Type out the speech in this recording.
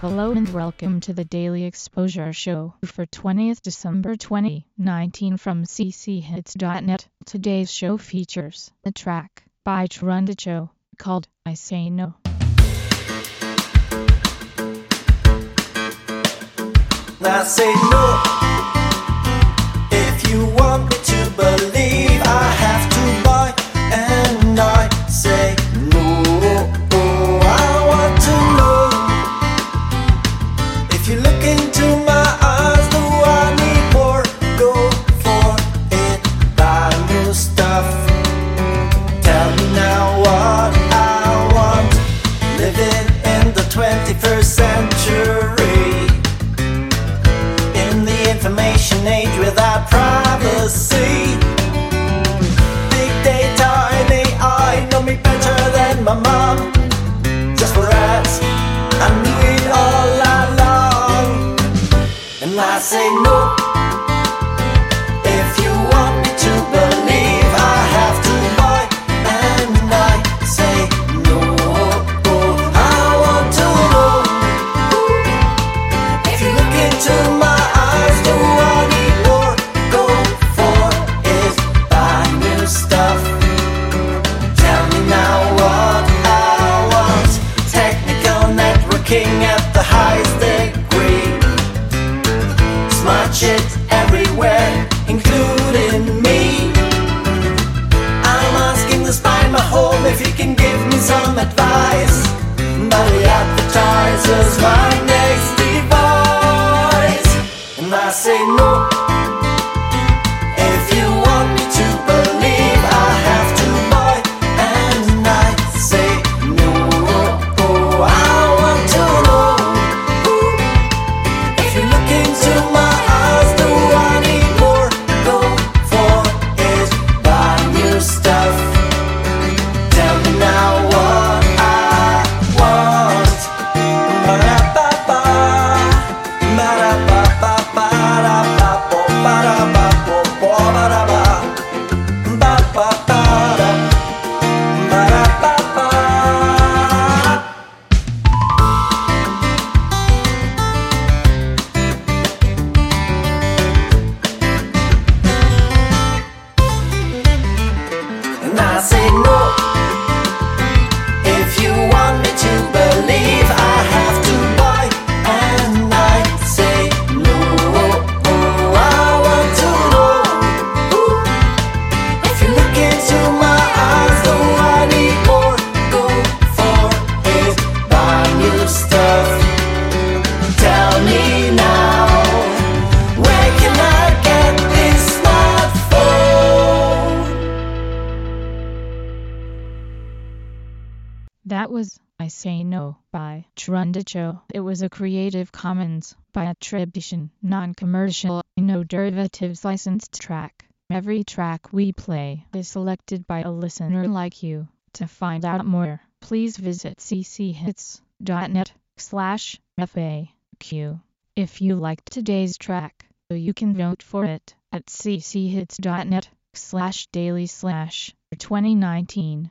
Hello and welcome to the Daily Exposure Show for 20th December 2019 from cchits.net. Today's show features a track by Trundicho called I Say No. I say no. Say no. And I say no. That was I Say No by Trundicho. It was a Creative Commons by attribution, non-commercial, no derivatives licensed track. Every track we play is selected by a listener like you. To find out more, please visit cchits.net slash FAQ. If you liked today's track, you can vote for it at cchits.net slash daily slash 2019